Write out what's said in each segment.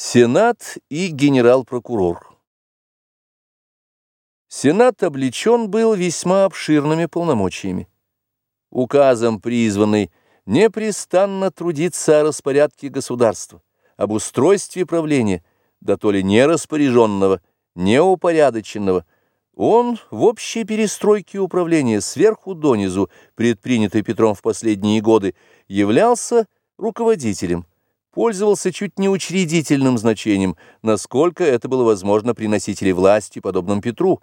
Сенат и генерал-прокурор. Сенат облечен был весьма обширными полномочиями. Указом призванный непрестанно трудиться о распорядке государства, об устройстве правления, да то ли не распоряженного, не упорядоченного, он в общей перестройке управления сверху донизу, предпринятой Петром в последние годы, являлся руководителем, пользовался чуть не учредительным значением, насколько это было возможно при носителе власти, подобном Петру,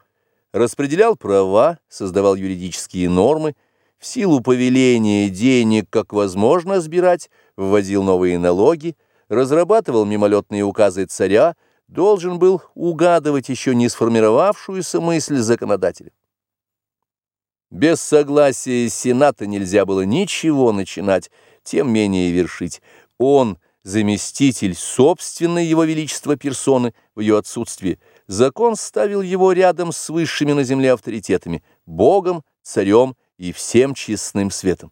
распределял права, создавал юридические нормы, в силу повеления денег, как возможно сбирать, вводил новые налоги, разрабатывал мимолетные указы царя, должен был угадывать еще не сформировавшуюся мысль законодателя. Без согласия Сената нельзя было ничего начинать, тем менее вершить. Он, заместитель собственной его величества персоны в ее отсутствии, закон ставил его рядом с высшими на земле авторитетами, Богом, царем и всем честным светом.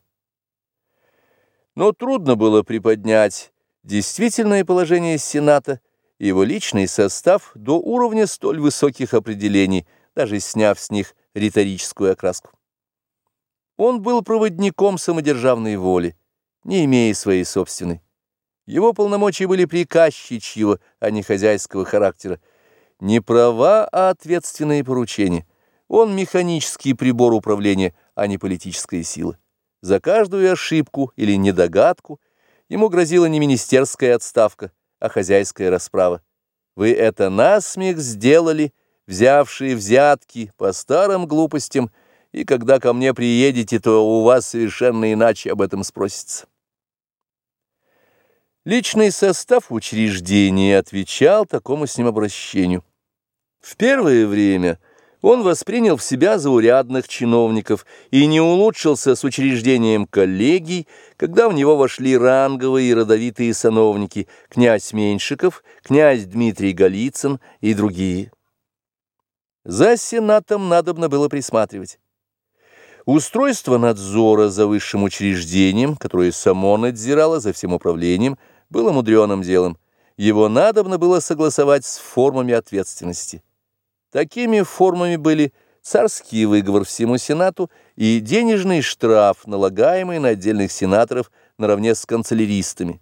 Но трудно было приподнять действительное положение Сената и его личный состав до уровня столь высоких определений, даже сняв с них риторическую окраску. Он был проводником самодержавной воли, не имея своей собственной. Его полномочия были приказчичьего, а не хозяйского характера. Не права, а ответственные поручения. Он механический прибор управления, а не политическая сила. За каждую ошибку или недогадку ему грозила не министерская отставка, а хозяйская расправа. Вы это насмех сделали, взявшие взятки по старым глупостям, и когда ко мне приедете, то у вас совершенно иначе об этом спросится. Личный состав учреждения отвечал такому с ним обращению. В первое время он воспринял в себя заурядных чиновников и не улучшился с учреждением коллегий, когда в него вошли ранговые и родовитые сановники князь Меньшиков, князь Дмитрий Голицын и другие. За сенатом надобно было присматривать. Устройство надзора за высшим учреждением, которое само надзирало за всем управлением – было мудреным делом. Его надобно было согласовать с формами ответственности. Такими формами были царский выговор всему Сенату и денежный штраф, налагаемый на отдельных сенаторов наравне с канцеляристами.